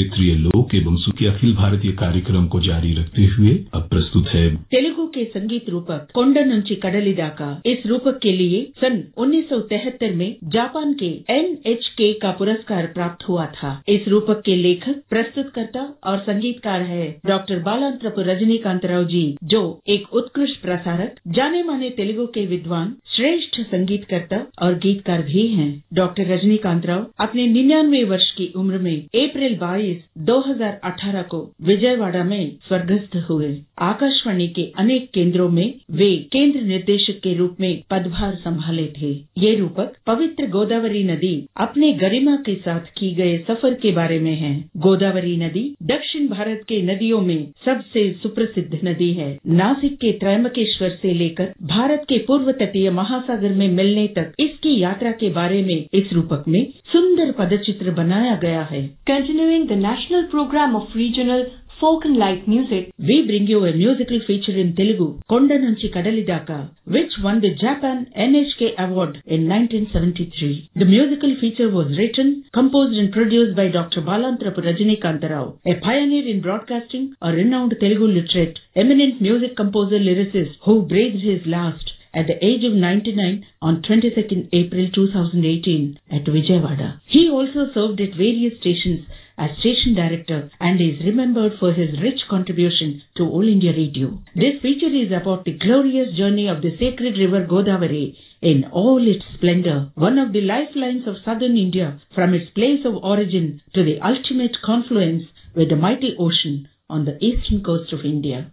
क्षेत्रीय लोक एवं सुखी अखिल भारतीय कार्यक्रम को जारी रखते हुए अब प्रस्तुत है। तेलुगु के संगीत रूपक कोंड नुंची कडली दाका इस रूपक के लिए सन 1973 में जापान के एनएचके का पुरस्कार प्राप्त हुआ था। इस रूपक के लेखक, प्रस्तुतकर्ता और संगीतकार है डॉक्टर बालांत्रपु रजनीकांत राव जी जो एक उत्कृष्ट प्रसारक जाने माने तेलुगु के विद्वान, श्रेष्ठ संगीतकर्ता और गीतकार भी हैं। डॉक्टर रजनीकांत राव अपने निन्यानवे वर्ष की उम्र में अप्रैल 22 2018 को विजयवाड़ा में स्वर्गस्थ हुए। आकाशवाणी के अनेक केंद्रों में वे केंद्र निर्देशक के रूप में पदभार संभाले थे। ये रूपक पवित्र गोदावरी नदी अपने गरिमा के साथ की गए सफ़र के बारे में है। गोदावरी नदी दक्षिण भारत के नदियों में सबसे सुप्रसिद्ध नदी है। नासिक के त्रैमकेश्वर से लेकर भारत के पूर्व तटीय महासागर में मिलने तक इसकी यात्रा के बारे में इस रूपक में सुंदर पदचित्र बनाया गया है। Continuing the national program of regional folk and light music, We bring you a musical feature in Telugu, Konda Nunchi Kadalidaka, which won the Japan NHK Award in 1973. The musical feature was written, composed and produced by Dr. Balantrapu Rajinikantarao, a pioneer in broadcasting, a renowned Telugu literate, eminent music composer lyricist who breathed his last at the age of 99 on 22nd April 2018 at Vijayawada. He also served at various stations as station director and is remembered for his rich contribution to All India Radio. This feature is about the glorious journey of the sacred river Godavari in all its splendor, one of the lifelines of southern India from its place of origin to the ultimate confluence with the mighty ocean on the eastern coast of India.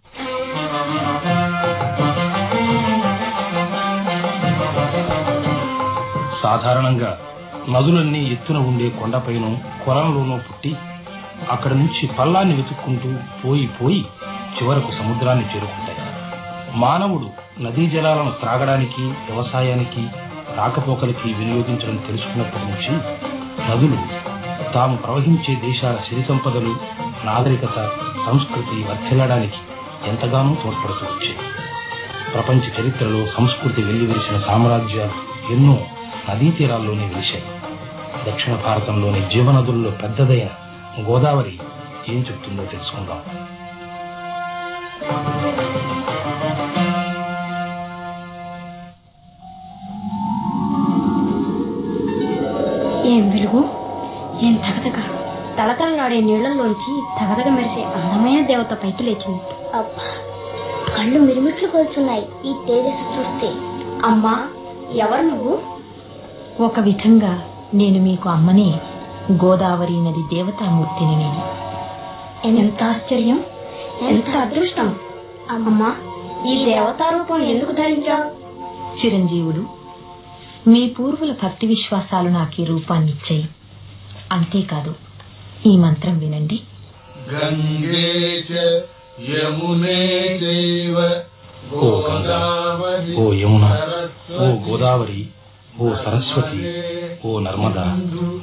సాధారణంగా నదులన్నీ ఎత్తున ఉండే కొండపైన కొలంలోనూ పుట్టి అక్కడి నుంచి పల్లాన్ని వెతుక్కుంటూ పోయి పోయి చివరకు సముద్రాన్ని చేరుకుంటాయి. మానవుడు నదీ జలాలను త్రాగడానికి వ్యవసాయానికి రాకపోకలకి వినియోగించడం తెలుసుకున్నప్పటి నుంచి నదులు తాము ప్రవహించే దేశాల సిరి సంపదలు నాగరికత సంస్కృతి వర్ధిల్లడానికి ఎంతగానో తోడ్పడుతూ వచ్చాయి. ప్రపంచ చరిత్రలో సంస్కృతి వెల్లివిరిసిన సామ్రాజ్యాలు ఎన్నో నదీ తీరాల్లోనే వెలిశాయి దక్షిణ భారతంలోని జీవనదుల్లో పెద్దదైన గోదావరి ఏం చెప్తుందో తెలుసుకుందాం. ఏం వెలుగు? ఏం తగదగ? తలతలలాడే నీళ్ళలోంచి తగదగ మెరిసే అందమైన దేవత పైకి లేచింది. అబ్బా కళ్ళు మిరుమిట్లు కొలుచున్నాయి ఈ తేజస్సు చూస్తే. అమ్మా ఎవరు నువ్వు? ఒక విధంగా నేను మీకు అమ్మనే గోదావరి నది దేవతామూర్తిని నేను. ఎంత ఆశ్చర్యం ఎంత అదృష్టం. అమ్మా ఈ దేవతా రూపం ఎందుకు ధరించావు? చిరంజీవులు మీ పూర్వుల భక్తి విశ్వాసాలు నాకు ఈ రూపాన్ని ఇచ్చాయి. అంతేకాదు ఈ మంత్రం వినండి. గంగే యమునే ఓ గంగా. ఓ యమున. ఓ గోదావరి. ఓ సరస్వతి ఓ నర్మద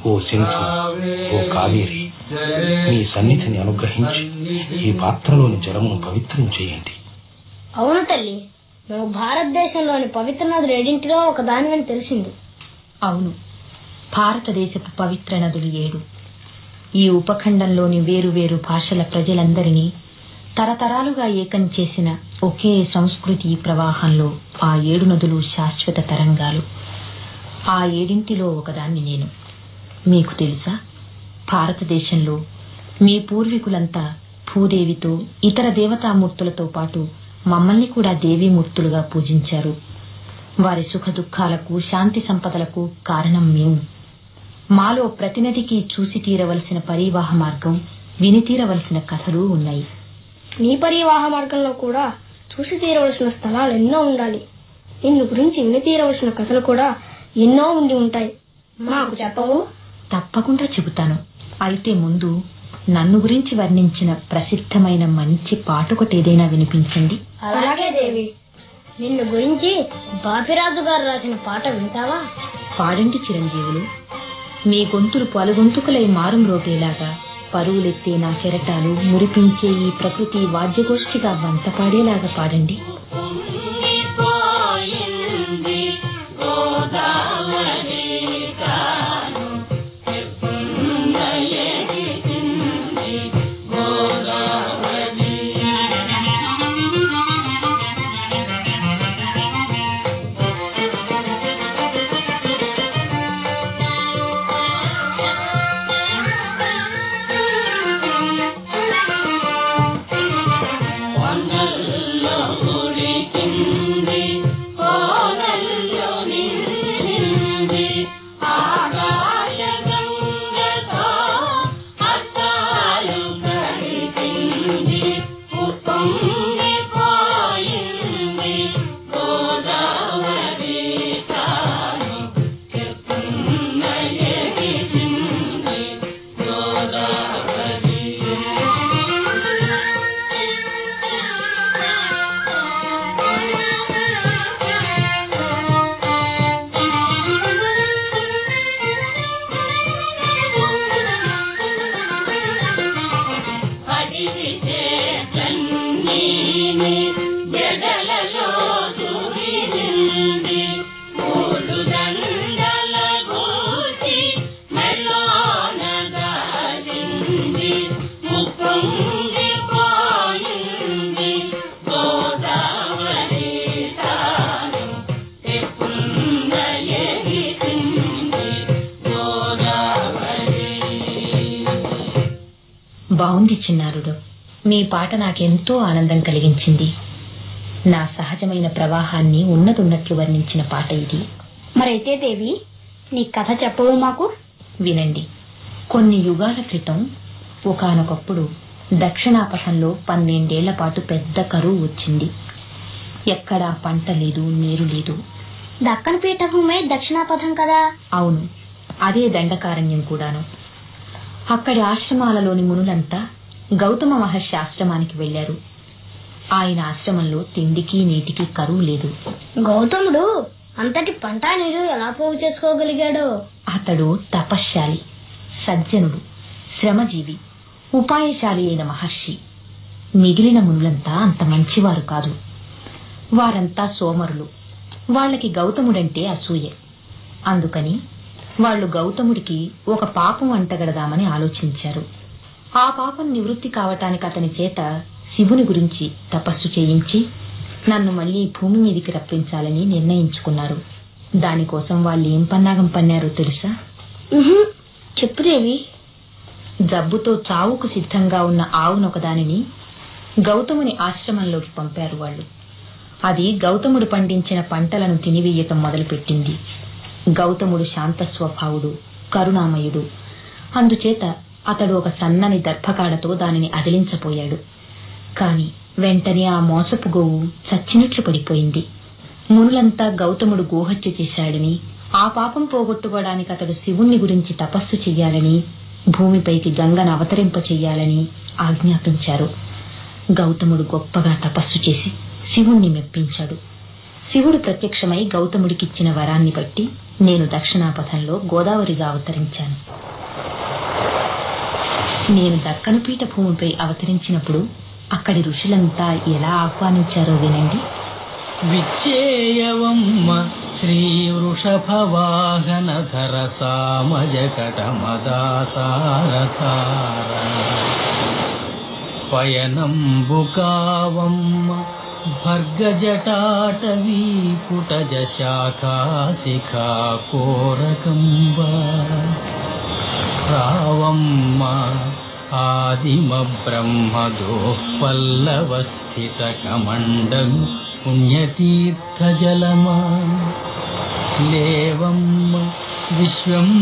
ఓ సింధు ఓ కావేరి మీ సన్నిధిని అనుగ్రహించి ఈ పాత్రలోని జలమును పవిత్రం చేయండి. అవును తల్లి నువ్వు భారతదేశంలోని పవిత్ర నదులు ఏడింటిలో ఒక దానివని తెలిసింది. అవును భారతదేశపు పవిత్ర నదులు ఏడు. ఈ ఉపఖండంలోని వేరు వేరు భాషల ప్రజలందరినీ తరతరాలుగా ఏకం చేసిన ఒకే సంస్కృతి ప్రవాహంలో ఆ ఏడు నదులు శాశ్వత తరంగాలు. ఆ ఏడింటిలో ఒకదాన్ని నేను. మీకు తెలుసా? భారతదేశంలో మీ పూర్వీకులంతా భూదేవితో ఇతర దేవతామూర్తులతో పాటు మమ్మల్ని కూడా దేవీమూర్తులుగా పూజించారు. వారి సుఖ దుఃఖాలకు శాంతి సంపదలకు కారణం మేము. మాలో ప్రతినదికి చూసి తీరవలసిన పరివాహ మార్గం విని తీరవలసిన కథలు ఉన్నాయి. నీ పరివాహ మార్గంలో కూడా చూసి తీరవలసిన స్థలాలు ఎన్నో ఉండాలి. నిన్ను గురించి విని తీరవలసిన కథలు కూడా ఎన్నో ఉండి ఉంటాయి. మాకు చెప్పవు. తప్పకుండా చెబుతాను. అయితే ముందు నన్ను గురించి వర్ణించిన ప్రసిద్ధమైన మంచి పాట ఒకటి ఏదైనా వినిపించండి. అలాగే దేవి. నిన్ను గురించి బాపిరాజు గారు రాసిన పాట వింటావా? పాడండి చిరంజీవులు. మీ గొంతులు పలుగొంతుకులై మారం రోగేలాగా పరువులెత్తే నా కెరటాలు మురిపించే ఈ ప్రకృతి వాద్యగోష్ఠిగా వంత పాడేలాగా పాడండి. పాట నాకెంతో ఆనందం కలిగించింది. నా సహజమైన ప్రవాహాన్ని ఉన్నదున్నట్లు వర్ణించిన పాట ఇది. మరైతే దేవి నీ కథ చెప్పవు మాకు? వినండి. కొన్ని యుగాల క్రితం ఒకానొకప్పుడు దక్షిణాపథంలో పన్నెండేళ్ళ పాటు పెద్ద కరువు వచ్చింది. ఎక్కడా పంట లేదు నీరు లేదు. దక్కన్ పీఠభూమే దక్షిణాపథం కదా? అవును అదే దండకారణ్యం కూడాను. అక్కడి ఆశ్రమాలలోని మునులంతా గౌతమ మహర్షి ఆశ్రమానికి వెళ్ళారు ఆయన ఆశ్రమంలో తిండికి నీటికి కరువు లేదు. గౌతముడు అంతటి పంట నీరు ఎలా పోగు చేసుకోగలిగాడో? అతడు తపశ్శాలి సజ్జనుడు శ్రమజీవి ఉపాయశాలి అయిన మహర్షి. మిగిలిన మునులంతా అంత మంచివారు కాదు. వారంతా సోమరులు. వాళ్ళకి గౌతముడంటే అసూయ. అందుకని వాళ్ళు గౌతముడికి ఒక పాపం అంటగడదామని ఆలోచించారు. ఆ పాపం నివృత్తి కావటానికి అతని చేత శివుని గురించి తపస్సు చేయించి నన్ను మళ్ళీ భూమి మీదికి రప్పించాలని నిర్ణయించుకున్నారు. దానికోసం వాళ్ళు ఏం పన్నాగం పన్నారో తెలుసా? ఉహుం, చెప్పు దేవి. జబ్బుతో చావుకు సిద్ధంగా ఉన్న ఆవునొకదానిని గౌతముని ఆశ్రమంలోకి పంపారు వాళ్ళు. అది గౌతముడు పండించిన పంటలను తినివేయటం మొదలుపెట్టింది. గౌతముడు శాంత స్వభావుడు కరుణామయుడు. అందుచేత అతడు ఒక సన్నని దర్భకాడతో దానిని అదిలించబోయాడు. కాని వెంటనే ఆ మోసపు గోవు చచ్చినట్లు పడిపోయింది. మునులంతా గౌతముడు గోహత్య చేశాడని ఆ పాపం పోగొట్టుకోవడానికి అతడు శివుణ్ణి గురించి తపస్సు చెయ్యాలని భూమిపైకి గంగను అవతరింప చెయ్యాలని ఆజ్ఞాపించారు. గౌతముడు గొప్పగా తపస్సు చేసి శివుణ్ణి మెప్పించాడు. శివుడు ప్రత్యక్షమై గౌతముడికిచ్చిన వరాన్ని బట్టి నేను దక్షిణాపథంలో గోదావరిగా అవతరించాను. నేను దక్కను పీఠ భూమిపై అవతరించినప్పుడు అక్కడి ఋషులంతా ఎలా ఆహ్వానించారో వినండి. విచ్చేయవమ్మ శ్రీ వృషభవాహనధర సామజకటమదాసారసార పయనంబుకావమ్మ భర్గజటాటవీ పుటజ శాఖా కోరకంబ రావమ్మ ఆదిమ బ్రహ్మదో పల్లవస్థిత కమండలు పుణ్యతీర్థజలమా లేవమ్మ విశ్వంభరావధూటీ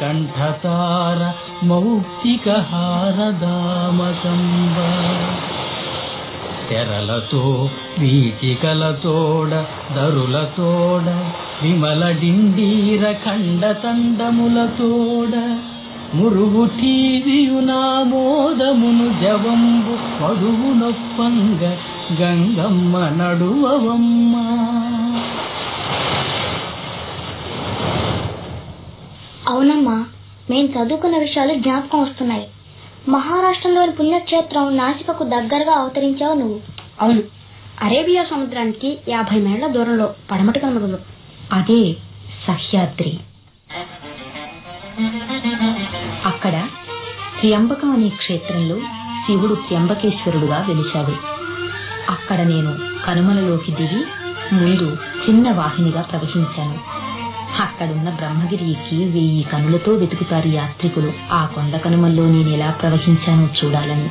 కంఠతార మౌక్తికహారదామకంబ తెరలతో వీచికలతోడ దరులతోడ విమల డిండీర ఖండతండములతోడ మురుగు టీవియునామోదమును జవంబు మడువు నొప్పంగ గంగమ్మ నడువవమ్మ. అవునమ్మా మేం చదువుకున్న విషయాలు జ్ఞాపకం వస్తున్నాయి. మహారాష్ట్రలోని పుణ్యక్షేత్రం నాసికకు దగ్గరగా అవతరించావు నువ్వు. అవును. అరేబియా సముద్రానికి యాభై మైళ్ళ దూరంలో పడమటి కనుమరులు అదే సహ్యాద్రి. త్ర్యంబక అనే క్షేత్రంలో శివుడు త్ర్యంబకేశ్వరుడుగా వెలిశాడు. అక్కడ నేను కనుమలలోకి దిగి ముందు చిన్న వాహినిగా ప్రవహించాను. అక్కడున్న బ్రహ్మగిరి ఎక్కి వెయ్యి కనులతో వెతుకుతారు యాత్రికులు. ఆ కొండ కనుమల్లో నేను ఎలా ప్రవహించానో చూడాలని.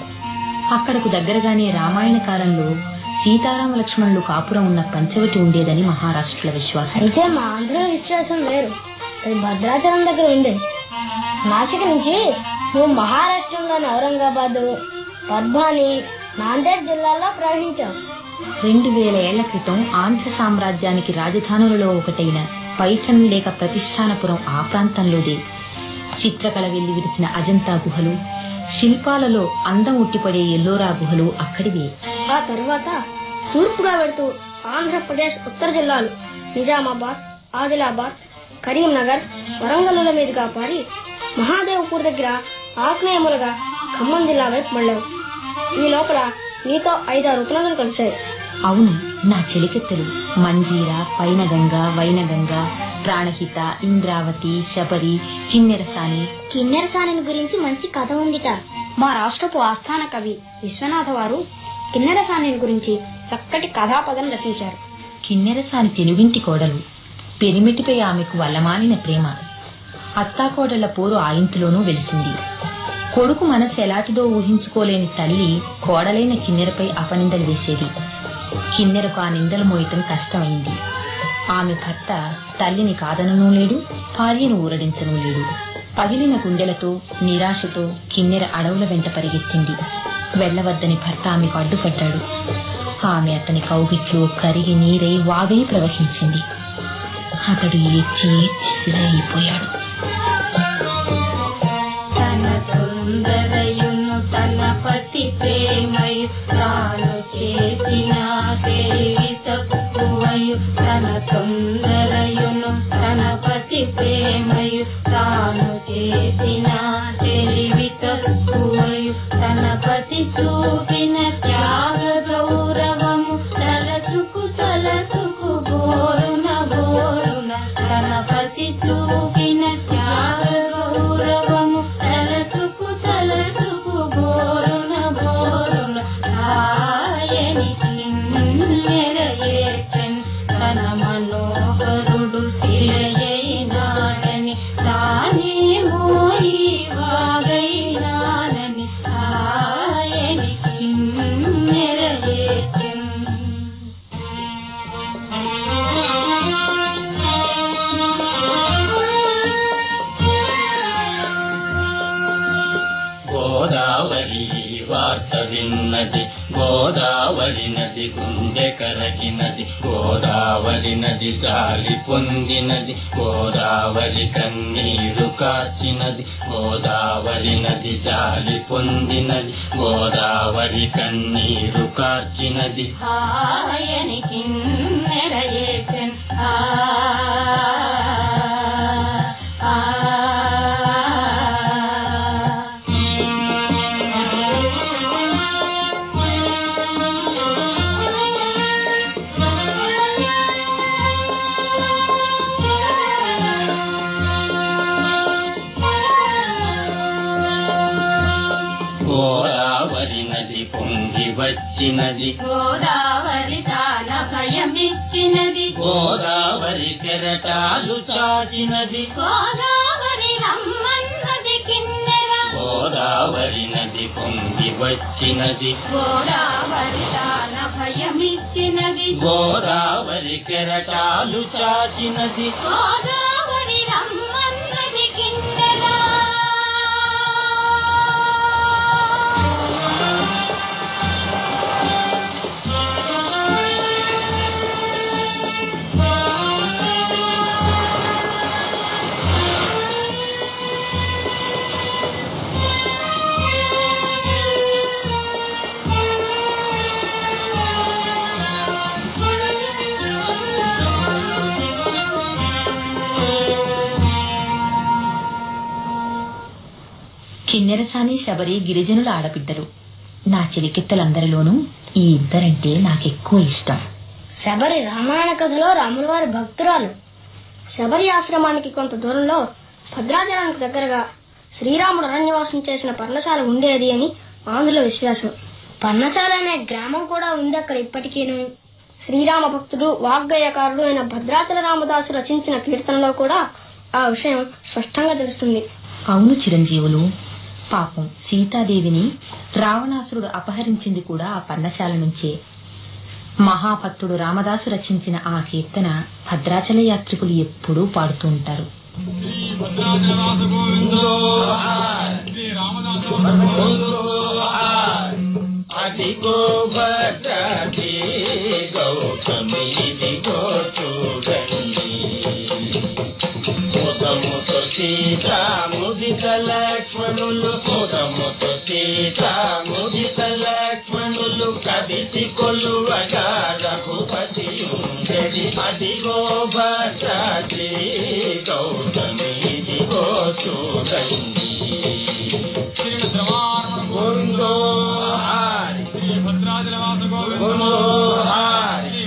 అక్కడకు దగ్గరగానే రామాయణ కాలంలో సీతారామ లక్ష్మణులు కాపురం ఉన్న పంచవటి ఉండేదని మహారాష్ట్ర విశ్వాసం. అయితే మా ఆంధ్ర విశ్వాసం వేరు. అది భద్రాచలం దగ్గర ఉంది నాసిక నుంచి మహారాష్ట్రంలోని ఔరంగాబాద్ పద్మాని నాందేడ్ జిల్లాలో ప్రవహించావు రెండు వేల ఏళ్ళ క్రితం ఆంధ్ర సామ్రాజ్యానికి రాజధానులలో ఒకటైన పైఠన్ లేక ప్రతిష్టానపురం ఆ ప్రాంతంలోదే. చిత్రకళ వెళ్ళి విరిసిన అజంతా గుహలు శిల్పాలలో అందం ఉట్టిపడే ఎల్లోరా గుహలు అక్కడివే. ఆ తరువాత తూర్పుగా వెళ్తూ ఆంధ్రప్రదేశ్ ఉత్తర జిల్లాలు నిజామాబాద్ ఆదిలాబాద్ కరీంనగర్ వరంగల్లుల మీదుగా పారి మహాదేవ్పూర్ దగ్గర ఆగ్నేయములుగా ఖమ్మం జిల్లా వైపు వెళ్ళావు ఈ లోపల నీతో ఐదారు ఉపనదులు కలిశాయి. అవును నా చెలికెత్తలు. మంజీర పైనగంగ వైనగంగ ప్రాణహిత ఇంద్రావతి శబరి కిన్నెరసాని. కిన్నెరసాని గురించి మంచి కథ ఉందిట. మా రాష్ట్రపు ఆస్థాన కవి విశ్వనాథ వారు కిన్నెరసాని గురించి చక్కటి కథాపదం రచించారు. కిన్నెరసాని తెనుగింటి కోడలు. పెరిమిటిపై ఆమెకు వల్లమాలిన ప్రేమ. అత్తాకోడళ్ళ పోరు ఆ ఇంటిలోనూ వెలిసింది. కొడుకు మనసు ఎలాంటిదో ఊహించుకోలేని తల్లి కోడలైన కిన్నెరపై అపనిందలు వేసేది. కిన్నెరకు ఆ నిందలు మోయటం కష్టమైంది. ఆమె భర్త తల్లిని కాదనను లేడు భార్యను ఊరడించను లేడు. పగిలిన గుండెలతో నిరాశతో కిన్నెర అడవుల వెంట పరిగెత్తింది. వెళ్ళవద్దని భర్త ఆమెకు అడ్డుపడ్డాడు. ఆమె అతని కౌగిట్లో కరిగి నీరై వాగై ప్రవహించింది. అతడు ఏడ్చి ఏడ్చి వచ్చినది గోదావరి తాన భయమిచ్చినది. గోదావరి కెరటాలు చాచినది గోదావరి రమ్మన్నది కిన్నెర. గోదావరి నది పొంగి వచ్చినది. గోదావరి తాన భయమిచ్చినది. గోదావరి కెరటాలు చాచినది గోదావరి శబరి గిరిజనుల ఆడబిడ్డలు. నా చెలికెత్తలందరిలోనూ ఈ ఇద్దరంటే నాకెక్కువ ఇష్టం. శబరి రామాయణ కథలో రాముల వారి భక్తురాలు. శబరి ఆశ్రమానికి కొంత దూరంలో భద్రాచలానికి దగ్గరగా శ్రీరాముడు అరణ్యవాసం చేసిన పర్ణశాల ఉండేది అని ఆంధ్రుల విశ్వాసం. పర్ణశాల అనే గ్రామం కూడా ఉంది అక్కడ ఇప్పటికీను. శ్రీరామ భక్తుడు వాగ్గేయకారుడు అయిన భద్రాచల రామదాసు రచించిన కీర్తనలో కూడా ఆ విషయం స్పష్టంగా తెలుస్తుంది. అవును చిరంజీవులు పాపం సీతాదేవిని రావణాసురుడు అపహరించింది కూడా ఆ పర్ణశాల నుంచే. మహాభక్తుడు రామదాసు రచించిన ఆ కీర్తన భద్రాచల యాత్రికులు ఎప్పుడూ పాడుతూ ఉంటారు. సీతా లక్ష్మణులు ముదముతో సీత ముదిత లక్ష్మణులు కదిసి కొలువగా రఘుపతి అదిగో భద్రాది గౌతమి ఇదిగో చూడండి గోవిందో హారి గోవిందో హారి గోవిందో హారి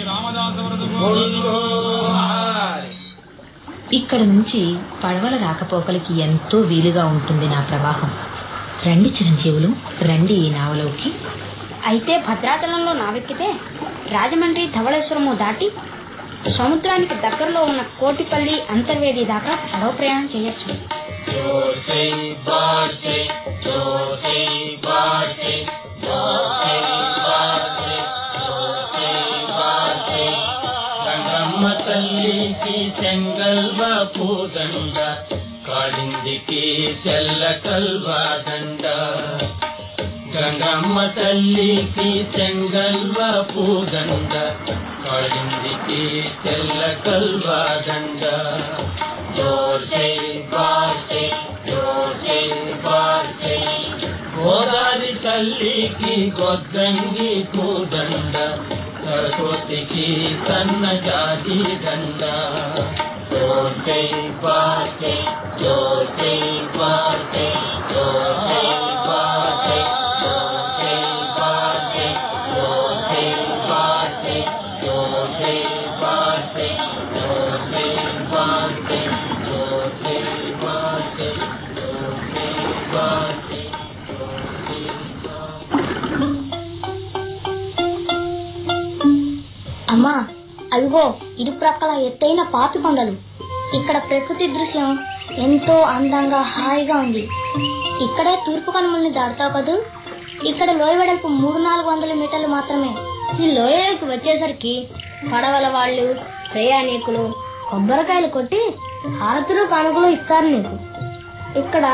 ఇక్కడ నుంచి పడవల రాకపోకలకి ఎంతో వీలుగా ఉంటుంది నా ప్రవాహం. రండి చిరంజీవులు రండి ఈ నావలోకి. అయితే భద్రాచలంలో నావెక్కితే రాజమండ్రి ధవళేశ్వరము దాటి సముద్రానికి దగ్గరలో ఉన్న కోటిపల్లి అంతర్వేది దాకా పడవ ప్రయాణం చేయొచ్చు. అమ్మ తల్లికి సెంగల్వ పూదండ కాళిందికి సెల్ల కల్వాదండ గంగమ్మ తల్లికి సెంగల్వ పూదండ కాడిందికి చెల్ల కల్వాదండ జోర్ గోదారి తల్లికి గొద్దంగి పూదండ. சொத்திக்கு தன்ன ஜாதி கண்டா ஜோர்க்கை வாழ்க்கை ஜோர்க்கை ఇరు ఎత్తైన పాపి కొండలు ఇక్కడ ప్రకృతి దృశ్యం ఎంతో అందంగా హాయిగా ఉంది. ఇక్కడే తూర్పు కనుమల్ని దాడతావు కదూ? ఇక్కడ లోయ వెడల్పు మూడు నాలుగు వందల మీటర్లు మాత్రమే. ఈ లోయలకు వచ్చేసరికి పడవల వాళ్ళు ప్రయాణికులు కొబ్బరికాయలు కొట్టి హారతులు కానుకలు ఇస్తారు నీకు. ఇక్కడ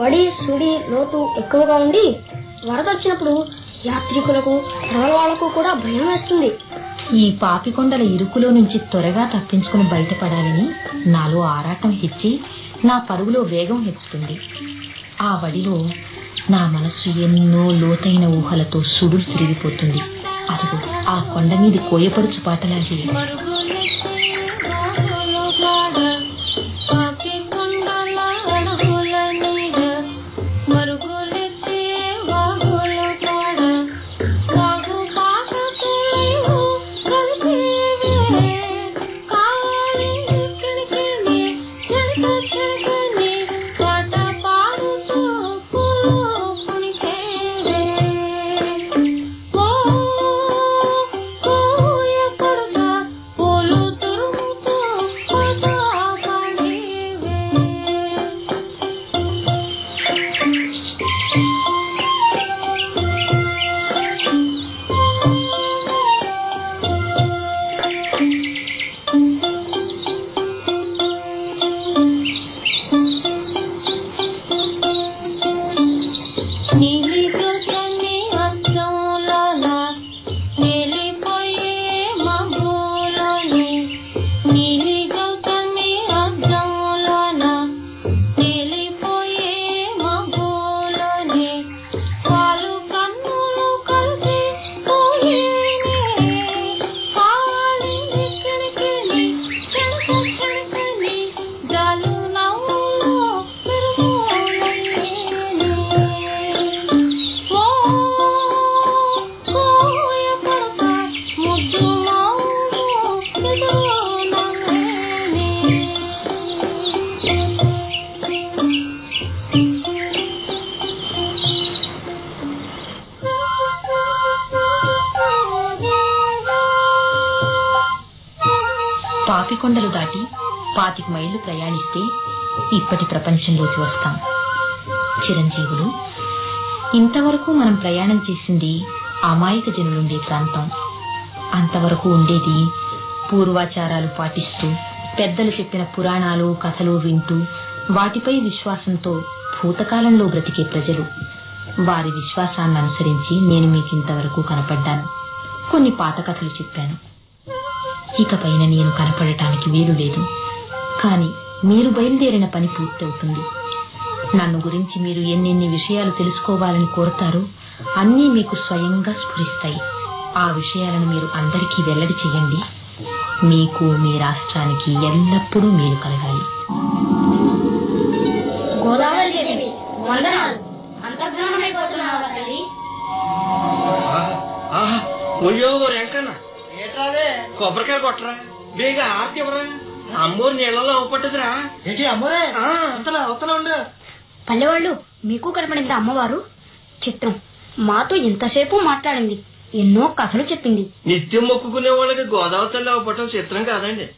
వడి సుడి లోతు ఎక్కువగా ఉండి వరద వచ్చినప్పుడు యాత్రికులకు పడవల వాళ్ళకు కూడా భయం వేస్తుంది. ఈ పాపికొండల ఇరుకులో నుంచి త్వరగా తప్పించుకుని బయటపడాలని నాలో ఆరాటం హెచ్చి నా పరుగులో వేగం హెచ్చుతుంది. ఆ వడిలో నా మనస్సు ఎన్నో లోతైన ఊహలతో సుడులు తిరిగిపోతుంది. అదిగో ఆ కొండ మీది కోయపడుచు పాటలాగే మైళ్ళు ప్రయాణిస్తే ఇప్పటి ప్రపంచంలోకి వస్తాం. చిరంజీవులు ఇంతవరకు మనం ప్రయాణం చేసింది అమాయక జనులుండే ప్రాంతం. అంతవరకు ఉండేది పూర్వాచారాలు పాటిస్తూ పెద్దలు చెప్పిన పురాణాలు కథలు వింటూ వాటిపై విశ్వాసంతో భూతకాలంలో బ్రతికే ప్రజలు. వారి విశ్వాసాన్ని అనుసరించి నేను మీకు ఇంతవరకు కనపడ్డాను. కొన్ని పాత కథలు చెప్పాను. ఇకపైన నేను కనపడటానికి వీలు లేదు. కాని మీరు బయలుదేరిన పని పూర్తవుతుంది. నన్ను గురించి మీరు ఎన్నెన్ని విషయాలు తెలుసుకోవాలని కోరతారో అన్నీ మీకు స్వయంగా స్ఫురిస్తాయి. ఆ విషయాలను మీరు అందరికీ వెల్లడి చేయండి మీకు మీ రాష్ట్రానికి ఎల్లప్పుడూ మేలు కలగాలి. గోదావరి దేవి వందనాలు. అంతర్ధానమైపోతున్నావా తల్లి? ఒయ్యో వెంకన్న కొబ్బరికాయ కొట్టరా? బేగా ఆర్తి ఎవరా అమ్మోరు నీళ్ళలో పట్టదురా ఏంటి అమ్మరే? అంతలా అవతల ఉండు. పల్లెవాళ్ళు మీకు కనపడింది అమ్మవారు? చిత్రం. మాతో ఇంతసేపు మాట్లాడింది. ఎన్నో కథలు చెప్పింది. నిత్యం మొక్కుకునే వాళ్ళకి గోదావరి తల్లి అవ్వటం చిత్రం కాదండి.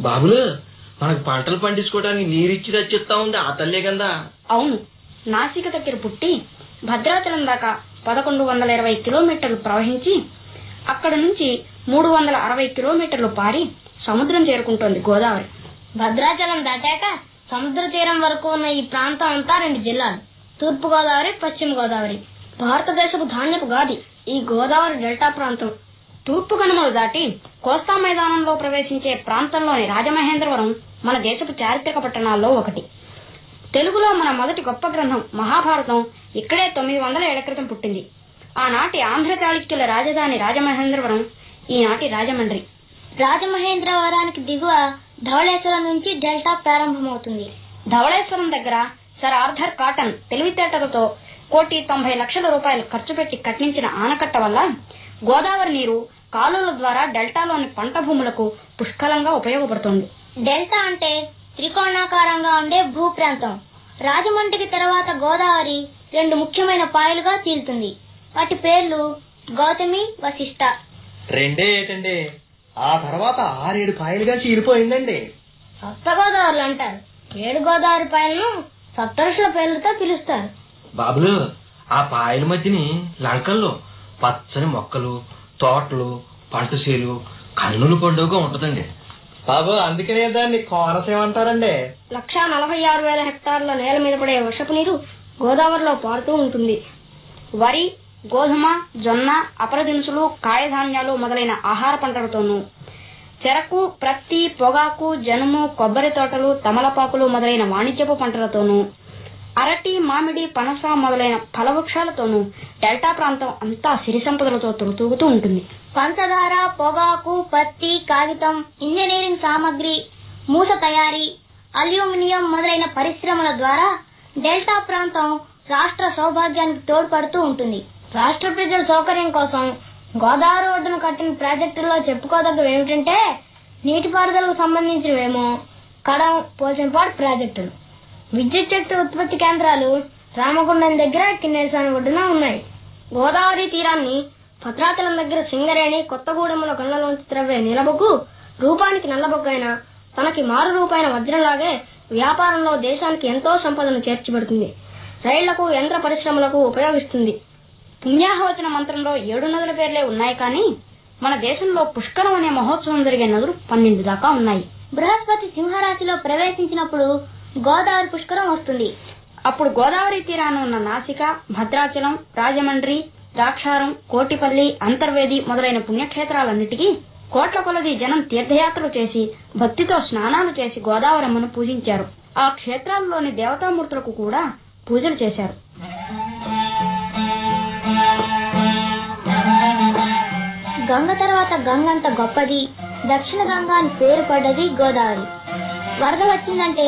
బాబులు మనకు పంటలు పండించుకోవడానికి నీరిచ్చి రచ్చిస్తా ఉంది ఆ తల్లే కదా. అవును. నాసిక దగ్గర పుట్టి భద్రాచలం దాకా పదకొండు వందల ఇరవై కిలోమీటర్లు ప్రవహించి అక్కడ నుంచి మూడు వందల అరవై కిలోమీటర్లు పారి సముద్రం చేరుకుంటోంది గోదావరి. భద్రాచలం దాటాక సముద్ర తీరం వరకు ఉన్న ఈ ప్రాంతం అంతా రెండు జిల్లాలు. తూర్పు గోదావరి పశ్చిమ గోదావరి భారతదేశపు ధాన్యపు గాది ఈ గోదావరి డెల్టా ప్రాంతం. తూర్పు కనుమలు దాటి కోస్తా మైదానంలో ప్రవేశించే ప్రాంతంలోని రాజమహేంద్రవరం మన దేశపు చారిత్రక పట్టణాల్లో ఒకటి. తెలుగులో మన మొదటి గొప్ప గ్రంథం మహాభారతం ఇక్కడే తొమ్మిది వందల ఏళ్ళ క్రితం పుట్టింది. ఆనాటి ఆంధ్ర చాళుక్యుల రాజధాని రాజమహేంద్రవరం ఈనాటి రాజమండ్రి. రాజమహేంద్రవరానికి దిగువ ధవళేశ్వరం నుంచి డెల్టా ప్రారంభమవుతుంది. ధవళేశ్వరం దగ్గర సర్ ఆర్థర్ కాటన్ తెలివితేటలతో కోటి తొంభై లక్షల రూపాయలు ఖర్చు పెట్టి కట్టించిన ఆనకట్ట వల్ల గోదావరి నీరు కాలువల ద్వారా డెల్టాలోని పంట భూములకు పుష్కలంగా ఉపయోగపడుతుంది. డెల్టా అంటే త్రికోణాకారంగా ఉండే భూ ప్రాంతం రాజమండ్రికి తర్వాత గోదావరి రెండు ముఖ్యమైన పాయలుగా చీలుతుంది. వాటి పేర్లు గౌతమి వశిష్ట. రెండే ఏటండి? ఆ తర్వాత ఆరేడు పాయలుగా చీలిపోయిందండి సప్త గోదావరులు అంటారు ఏడు గోదావరి పాయలను సప్తరుషుల పేర్లతో పిలుస్తారు. బాబులు ఆ పాయల మధ్యని లంకల్లో పచ్చని మొక్కలు తోటలు పంట చేలు కన్నుల పండుగగా ఉంటదండి. బాబు అందుకనే దాన్ని కోనసీమ అంటారండి. లక్షా నలభై ఆరు వేల హెక్టార్ల నేల మీద పడే వర్షపు నీరు గోదావరిలో పారుతూ ఉంటుంది. వరి గోధుమ జొన్న అపర దినుసులు కాయధాన్యాలు మొదలైన ఆహార పంటలతోనూ. చెరకు ప్రత్తి పొగాకు జనుము కొబ్బరి తోటలు తమలపాకులు మొదలైన వాణిజ్యపు పంటలతోనూ. అరటి మామిడి పనస మొదలైన ఫలవృక్షాలతోనూ డెల్టా ప్రాంతం అంతా సిరి సంపదలతో తులుతూగుతూ ఉంటుంది. పంచదార పొగాకు పత్తి కాగితం ఇంజనీరింగ్ సామగ్రి మూస తయారీ అల్యూమినియం మొదలైన పరిశ్రమల ద్వారా డెల్టా ప్రాంతం రాష్ట్ర సౌభాగ్యానికి తోడ్పడుతూ ఉంటుంది. రాష్ట్ర ప్రజల సౌకర్యం కోసం గోదావరి ఒడ్డున కట్టిన ప్రాజెక్టుల్లో చెప్పుకోదగ్గవి ఏమిటంటే నీటిపారుదలకు సంబంధించినవేమో కడం పోచంపాడు ప్రాజెక్టులు. విద్యుత్ శక్తి ఉత్పత్తి కేంద్రాలు రామగుండం దగ్గర కిన్నెరసాని ఒడ్డున ఉన్నాయి. గోదావరి తీరాన్ని భద్రాచలం దగ్గర సింగరేణి కొత్తగూడెంలో కళ్ళలోంచి త్రవ్వే నిలబొగ్గు రూపానికి నల్లబొగ్గైన తనకి మారు రూపాయిన వజ్రంలాగే వ్యాపారంలో దేశానికి ఎంతో సంపదను చేర్చిపెడుతుంది. రైళ్ళకు యంత్ర పరిశ్రమలకు ఉపయోగిస్తుంది. పుణ్యాహవచన మంత్రంలో ఏడు నదుల పేర్లే ఉన్నాయి కానీ మన దేశంలో పుష్కరం అనే మహోత్సవం జరిగే నదులు పన్నెండు దాకా ఉన్నాయి. బృహస్పతి సింహరాశిలో ప్రవేశించినప్పుడు గోదావరి పుష్కరం వస్తుంది. అప్పుడు గోదావరి తీరాన ఉన్న నాసిక భద్రాచలం రాజమండ్రి ద్రాక్షారం కోటిపల్లి అంతర్వేది మొదలైన పుణ్యక్షేత్రాలన్నిటికీ కోట్ల కొలది జనం తీర్థయాత్రలు చేసి భక్తితో స్నానాలు చేసి గోదావరమ్మను పూజించారు. ఆ క్షేత్రాల్లోని దేవతామూర్తులకు కూడా పూజలు చేశారు. గంగ తర్వాత గంగంత గొప్పది. దక్షిణ గంగ అని పేరు పడ్డది గోదావరి. వరద వచ్చిందంటే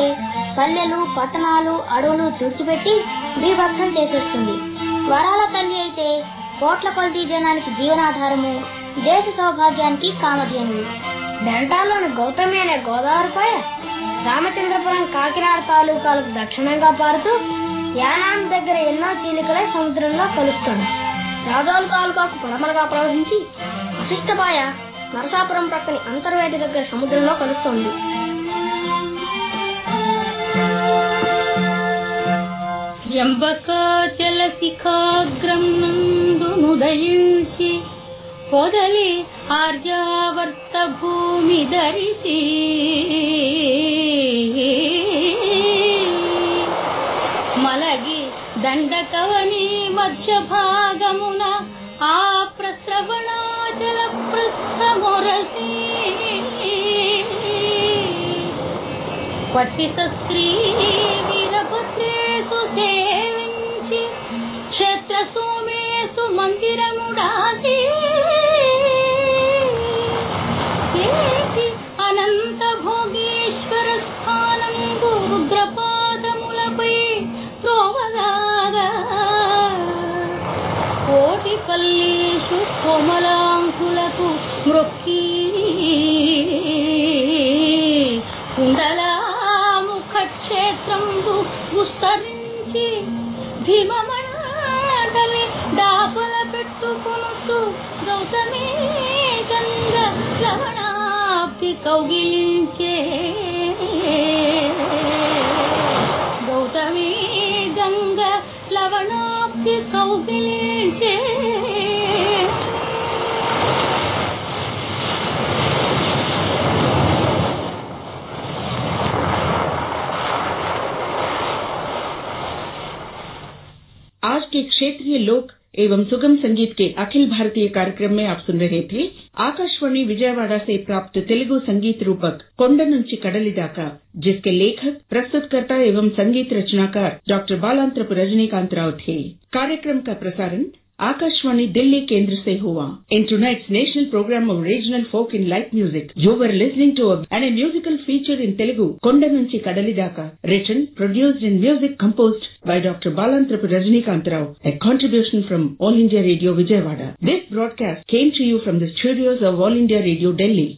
పల్లెలు పట్టణాలు అడవులు తుడిచిపెట్టి బీభత్సం చేసేస్తుంది. వరాల తల్లి అయితే కోట్ల కొలది జనానికి జీవనాధారము దేశ సౌభాగ్యానికి కామధేనువు. డెల్టాలోని గౌతమి అనే గోదావరిపై రామచంద్రపురం కాకినాడ తాలూకాలకు దక్షిణంగా పారుతూ యానాం దగ్గర ఎన్నో చీలికలై సముద్రంలో కలుస్తుంది రాజోలు తాలూకాకు పడమలుగా ప్రవహించి వశిష్టపాయ నరసాపురం ప్రక్కని అంతర్వేది దగ్గర సముద్రంలో కలుస్తోంది. జంబకాచల శిఖాగ్రం నందునుదయించి పొదలి ఆర్యావర్త భూమి ధరిసి మలగి దండకవని మధ్య భాగమున ఆ ప్రశ్రవణ పృష్ఠమొరసి పట్టిత స్త్రీ వీరభద్రేసు సేవించి క్షేత్ర సోమేసు మందిరముడాసి అనంత భోగేశ్వర స్థానం రుద్రపాదములపై త్రోవదాగా. కోటి పల్లీషు కోమలాంకులకు మృక్కి కుండలాముఖ క్షేత్రంబు విస్తరించి భీమమండలి దాపల పెట్టుకొనుచు గౌతమే గంగ లవణాబ్ది కౌగిలించే. గౌతమే గంగ లవణాబ్ది కౌగిలించే. क्षेत्रीय लोक एवं सुगम संगीत के अखिल भारतीय कार्यक्रम में आप सुन रहे थे आकाशवाणी विजयवाड़ा से प्राप्त तेलुगु संगीत रूपक కొండ నుంచి కడలి దాకా जिसके लेखक प्रस्तुतकर्ता एवं संगीत रचनाकार डॉक्टर बालांत्रप रजनीकांत राव थे कार्यक्रम का प्रसारण Akashwani Delhi Kendra se hua. In tonight's national program of regional folk and light music, you were listening to a, and a musical feature in Telugu, Konda Nunchi Kadalidaka, written, produced and music composed by Dr. Balantrapu Rajinikantarao, a contribution from All India Radio Vijayawada. This broadcast came to you from the studios of All India Radio Delhi.